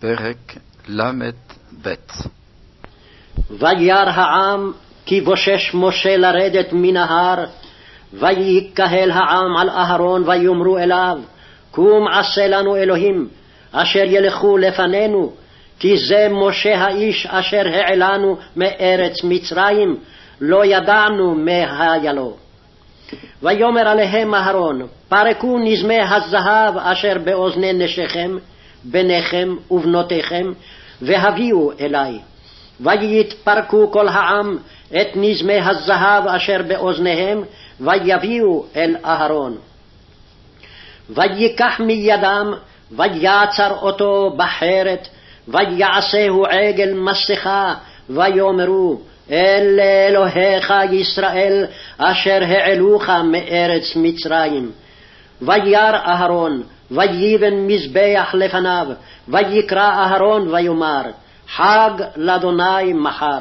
פרק ל"ב וירא העם כי בושש משה לרדת מן ההר, ויקהל העם על אהרון ויאמרו אליו, קום עשה לנו אלוהים, אשר ילכו לפנינו, כי זה משה האיש אשר העלנו מארץ מצרים, לא ידענו מה היה לו. ויאמר עליהם אהרון, פרקו נזמי הזהב אשר באוזני נשיכם, בניכם ובנותיכם, והביאו אלי. ויתפרקו כל העם את נזמי הזהב אשר באוזניהם, ויביאו אל אהרון. ויקח מידם, ויעצר אותו בחרת, ויעשהו עגל מסכה, ויאמרו, אלה אלוהיך ישראל, אשר העלוך מארץ מצרים. וירא אהרון, ויבן מזבח לפניו, ויקרא אהרון ויאמר, חג לאדוני מחר.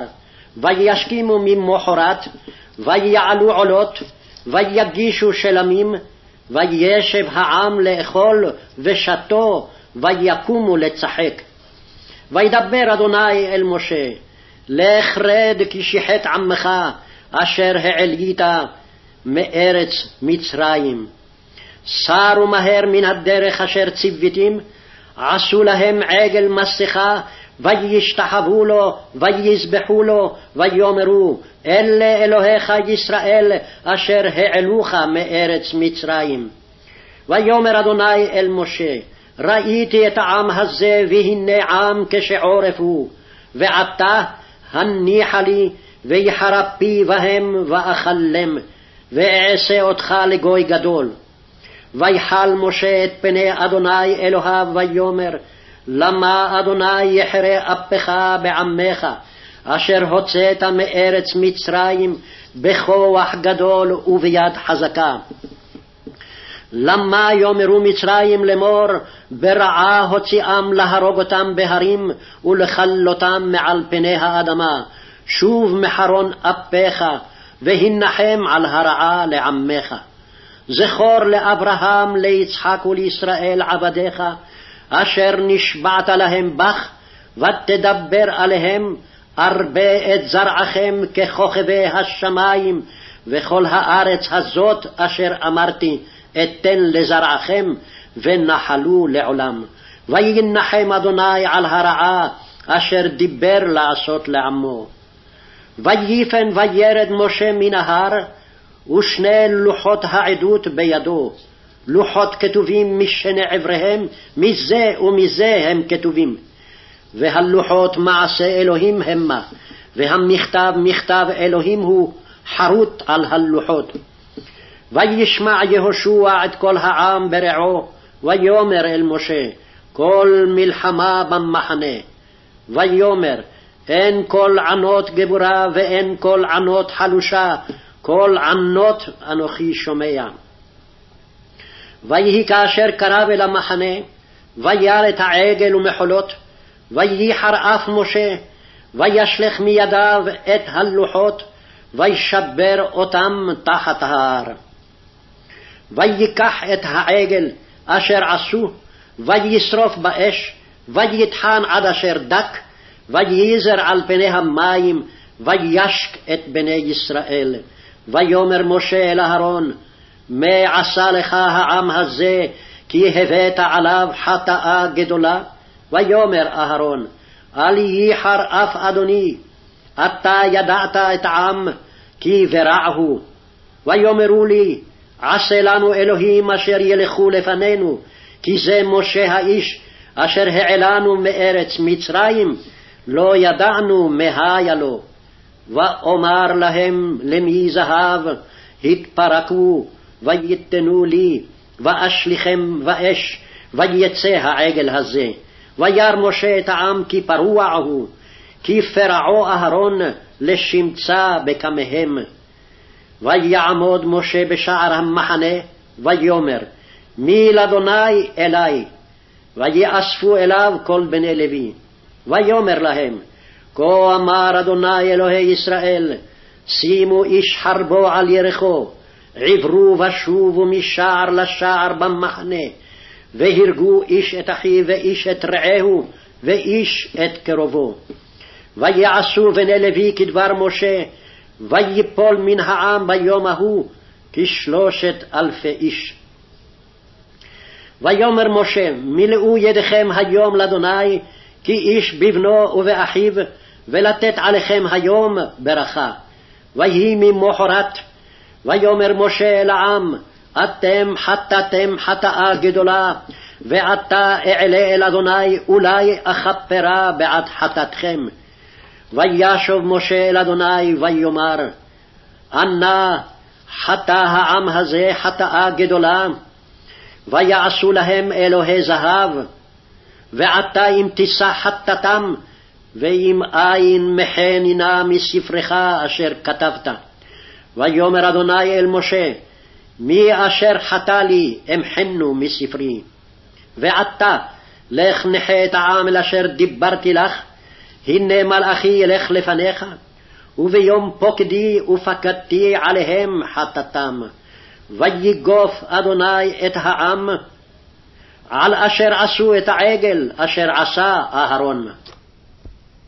וישכימו ממחרת, ויעלו עולות, ויגישו שלמים, וישב העם לאכול ושתו, ויקומו לצחק. וידבר אדוני אל משה, לך רד כי שיחת עמך, אשר העלית מארץ מצרים. סרו מהר מן הדרך אשר ציוויתים, עשו להם עגל מסכה, וישתחוו לו, ויזבחו לו, ויאמרו, אלה אלוהיך ישראל, אשר העלוך מארץ מצרים. ויאמר אדוני אל משה, ראיתי את העם הזה, והנה עם כשעורף הוא, ועתה הניחה לי, ויחרפי בהם ואכלם, ואעשה אותך לגוי גדול. ויחל משה את פני אדוני אלוהיו ויאמר למה אדוני יחרה אפך בעמך אשר הוצאת מארץ מצרים בכוח גדול וביד חזקה. למה יאמרו מצרים לאמור ברעה הוציאם להרוג אותם בהרים ולכלותם מעל פני האדמה שוב מחרון אפיך והנחם על הרעה לעמך. זכור לאברהם, ליצחק ולישראל עבדיך, אשר נשבעת להם בך, ותדבר עליהם, ארבה את זרעכם ככוכבי השמים, וכל הארץ הזאת אשר אמרתי, אתן לזרעכם, ונחלו לעולם. וינחם אדוני על הרעה אשר דיבר לעשות לעמו. ויפן וירד משה מן ההר, ושני לוחות העדות בידו, לוחות כתובים משני עבריהם, מזה ומזה הם כתובים. והלוחות מעשה אלוהים המה, והמכתב מכתב אלוהים הוא חרוט על הלוחות. וישמע יהושע את כל העם ברעו, ויאמר אל משה, כל מלחמה במחנה. ויאמר, אין כל ענות גבורה ואין כל ענות חלושה, כל ענות אנוכי שומע. ויהי כאשר קרב אל המחנה, וירא את העגל ומחולות, וייחר אף משה, וישלך מידיו את הלוחות, וישבר אותם תחת ההר. ויקח את העגל אשר עשו, וישרוף באש, ויטחן עד אשר דק, וייזר על פני המים, וישק את בני ישראל. ויאמר משה אל אהרון, מה עשה לך העם הזה, כי הבאת עליו חטאה גדולה? ויאמר אהרון, אל ייחר אף אדוני, אתה ידעת את העם, כי ורע הוא. ויאמרו לי, עשה לנו אלוהים אשר ילכו לפנינו, כי זה משה האיש, אשר העלנו מארץ מצרים, לא ידענו מה היה לו. ואומר להם למי זהב, התפרקו, ויתנו לי, ואשליכם באש, ויצא העגל הזה. וירא משה את העם כי פרוע הוא, כי פרעו אהרון לשמצה בקמיהם. ויעמוד משה בשער המחנה, ויאמר, מי לאדוני אלי? ויאספו אליו כל בני לוי. ויאמר להם, כה אמר אדוני אלוהי ישראל, שימו איש חרבו על ירחו, עברו ושובו משער לשער במחנה, והרגו איש את אחיו ואיש את רעהו, ואיש את קרובו. ויעשו בני לוי כדבר משה, ויפול מן העם ביום ההוא כשלושת אלפי איש. ויאמר משה, מילאו ידיכם היום לאדוני, כי איש בבנו ובאחיו, ולתת עליכם היום ברכה. ויהי ממחרת, ויאמר משה אל העם, אתם חטאתם חטאה גדולה, ועתה אעלה אל אדוני, אולי אכפרה בעד חטאתכם. וישוב משה אל אדוני, ויאמר, אנא חטא העם הזה חטאה גדולה, ויעשו להם אלוהי זהב, ועתה אם תישא חטאתם, ואם אין מחנינה מספרך אשר כתבת. ויאמר אדוני אל משה, מי אשר חטא לי אמחנו מספרי. ועתה לך נחה את העם אל אשר דיברתי לך, הנה מלאכי ילך לפניך, וביום פוקדי ופקדתי עליהם חטאתם. ויגוף אדוני את העם על אשר עשו את העגל אשר עשה אהרון.